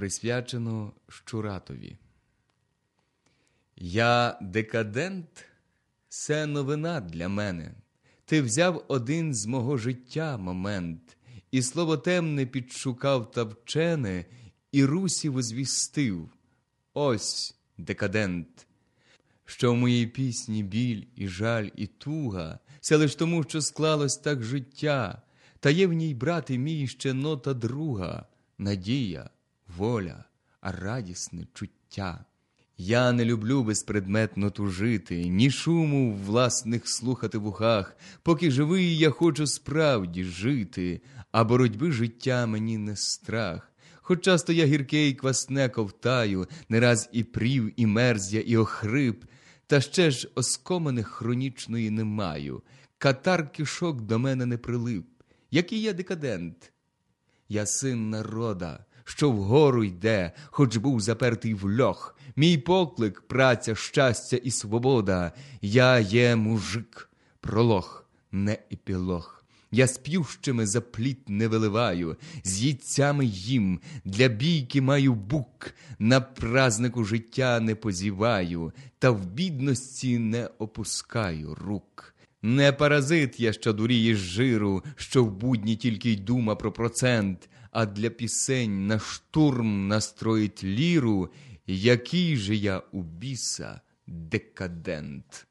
присвячено Щуратові. Я декадент, це новина для мене. Ти взяв один з мого життя момент, і слово темне підшукав та вчене, і русі возвістив. Ось декадент, що в моїй пісні біль і жаль, і туга, це лиш тому, що склалось так життя, та є в ній, брате мій, ще нота друга, надія, воля, а радісне чуття. Я не люблю безпредметно тужити, ні шуму власних слухати в ухах, поки живий, я хочу справді жити, а боротьби життя мені не страх. Хоч часто я гірке і квасне ковтаю, не раз і прів, і мерз я, і охрип, та ще ж оскоманих хронічної не маю. Катар кишок до мене не прилип. Який я декадент? Я син народа, що вгору йде, хоч був запертий в льох. Мій поклик, праця, щастя і свобода. Я є мужик, пролог, не епілог. Я з п'ющими за пліт не виливаю, з їдцями їм, для бійки маю бук, на празнику життя не позіваю, та в бідності не опускаю рук. Не паразит я, що дуріє з жиру, що в будні тільки й дума про процент, а для пісень на штурм настроїть ліру, який же я у біса декадент.